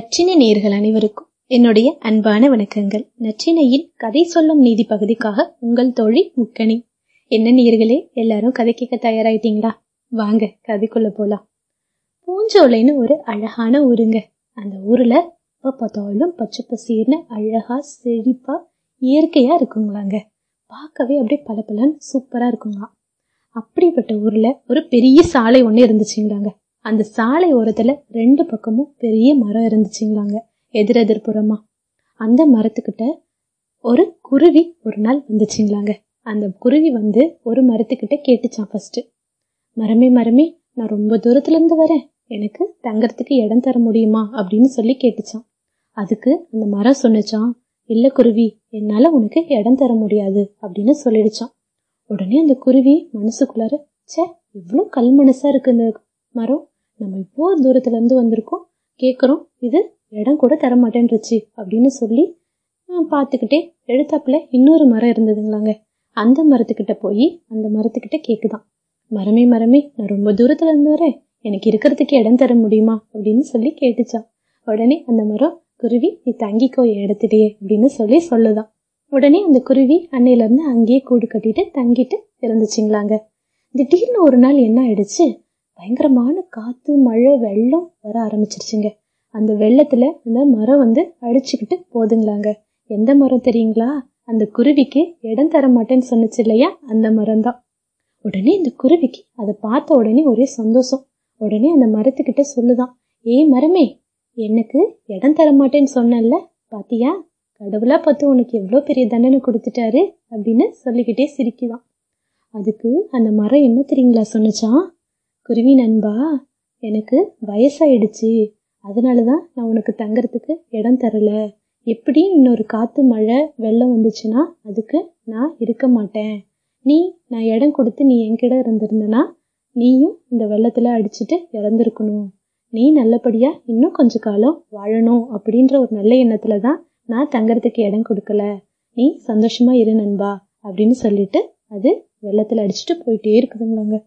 நற்றினை நேர்கள் அனைவருக்கும் என்னுடைய அன்பான வணக்கங்கள். நற்றினையின் கதை சொல்லும் நீதி பகுதிக்காக உங்கள் தோழி முக்கணி. என்ன நேர்களே எல்லாரும் கதை கேட்க தயாராயிட்டீங்களா? வாங்க கதைக்குள்ள போலாம். பூஞ்சோலைன்னு ஒரு அழகான ஊருங்க. அந்த ஊர்ல எப்ப பார்த்தாலும் பச்சை பசீர்னு அழகா செழிப்பா இயற்கையா இருக்குங்களாங்க. பார்க்கவே அப்படியே பல பலன்னு சூப்பரா இருக்குங்களாம். அப்படிப்பட்ட ஊர்ல ஒரு பெரிய சாலை ஒண்ணு இருந்துச்சுங்களாங்க. அந்த சாலை ஓரத்துல ரெண்டு பக்கமும் பெரிய மரம் இருந்துச்சுங்களாங்க. எதிரெதிர்புறமா அந்த மரத்துக்கிட்ட ஒரு குருவி ஒரு நாள் வந்துச்சுங்களாங்க. அந்த குருவி வந்து ஒரு மரத்துக்கிட்ட கேட்டுச்சான் ஃபர்ஸ்ட் மரமே மரமே நான் ரொம்ப தூரத்துல இருந்து வரேன். எனக்கு தங்கறதுக்கு இடம் தர முடியுமா? அப்படின்னு சொல்லி கேட்டுச்சான் அதுக்கு அந்த மரம் சொன்னிச்சான் இல்ல குருவி என்னால உனக்கு இடம் தர முடியாது. அப்படின்னு சொல்லிடுச்சான் உடனே அந்த குருவி மனசுக்குள்ளார ச்சே இவ்வளோ கல் மனசா இருக்கு இந்த மரம் நம்ம இவ்வளோ தூரத்துலேருந்து வந்திருக்கோம் கேட்குறோம் இது இடம் கூட தர மாட்டேன்ருச்சு அப்படின்னு சொல்லி பார்த்துக்கிட்டே எழுத்தாப்புல இன்னொரு மரம் இருந்ததுங்களாங்க. அந்த மரத்துக்கிட்ட போய் அந்த மரத்துக்கிட்ட கேக்குதான். மரமே மரமே நான் ரொம்ப தூரத்துல இருந்து வரேன். எனக்கு இருக்கிறதுக்கு இடம் தர முடியுமா அப்படின்னு சொல்லி கேட்டுச்சான். உடனே அந்த மரம் குருவி நீ தங்கிக்கோ என் இடத்துலயே அப்படின்னு சொல்லி சொல்லுதான். உடனே அந்த குருவி அன்னையில இருந்து அங்கேயே கூடு கட்டிட்டு தங்கிட்டு இருந்துச்சுங்களாங்க. திடீர்னு ஒரு நாள் என்ன ஆயிடுச்சு பயங்கரமான காற்று மழை வெள்ளம் வர ஆரம்பிச்சிருச்சுங்க. அந்த வெள்ளத்தில் அந்த மரம் வந்து அடிச்சுக்கிட்டு போதுங்களாங்க. எந்த மரம் தெரியுங்களா? அந்த குருவிக்கு இடம் தர மாட்டேன்னு சொன்னுச்சு இல்லையா? அந்த மரம் தான் உடனே இந்த குருவிக்கு அதை பார்த்த உடனே ஒரே சந்தோஷம். உடனே அந்த மரத்துக்கிட்ட சொல்லுதான் ஏய் மரமே எனக்கு இடம் தர மாட்டேன்னு சொன்னல பாத்தியா? கடவுளா பார்த்து உனக்கு எவ்வளோ பெரிய தண்டனை கொடுத்துட்டாரு? அப்படின்னு சொல்லிக்கிட்டே சிரிக்குதான். அதுக்கு அந்த மரம் என்ன தெரியுங்களா சொன்னச்சான் குருவி நண்பா எனக்கு வயசாயிடுச்சு. அதனால தான் நான் உனக்கு தங்கறதுக்கு இடம் தரல. எப்படி இன்னொரு காற்று மழை வெள்ளம் வந்துச்சுன்னா அதுக்கு நான் இருக்க மாட்டேன். நீ நான் இடம் கொடுத்து நீ என்கிட்ட இருந்திருந்தனா நீயும் இந்த வெள்ளத்தில் அடிச்சுட்டு இறந்துருக்கணும். நீ நல்லபடியாக இன்னும் கொஞ்ச காலம் வாழணும் அப்படின்ற ஒரு நல்ல எண்ணத்தில் தான் நான் தங்கறதுக்கு இடம் கொடுக்கல. நீ சந்தோஷமா இரு நண்பா அப்படின்னு சொல்லிட்டு அது வெள்ளத்தில் அடிச்சுட்டு போயிட்டே இருக்குதுங்களாங்க.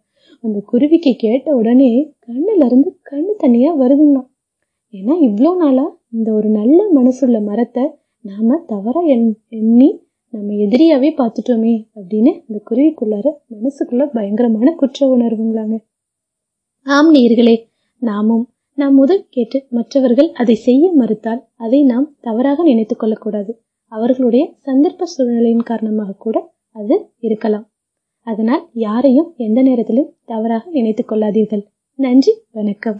அந்த குருவிக்கு கேட்ட உடனே கண்ணுல இருந்து கண்ணு தண்ணியா வருதுங்களாம். ஏன்னா இவ்வளோ நாளா இந்த ஒரு நல்ல மனசுள்ள மரத்தை நாம தவறா எண் எண்ணி நம்ம எதிரியாவே பார்த்துட்டோமே அப்படின்னு அந்த குருவிக்குள்ளார மனசுக்குள்ள பயங்கரமான குற்ற உணர்வுங்களாங்க. ஆம் நேர்களே நாமும் நாம் முதல் கேட்டு மற்றவர்கள் அதை செய்ய மறுத்தால் அதை நாம் தவறாக நினைத்து கொள்ளக்கூடாது. அவர்களுடைய சந்தர்ப்ப சூழ்நிலையின் காரணமாக கூட அது இருக்கலாம். அதனால் யாரையும் எந்த நேரத்திலும் தவறாக நினைத்துக் கொள்ளாதீர்கள். நன்றி வணக்கம்.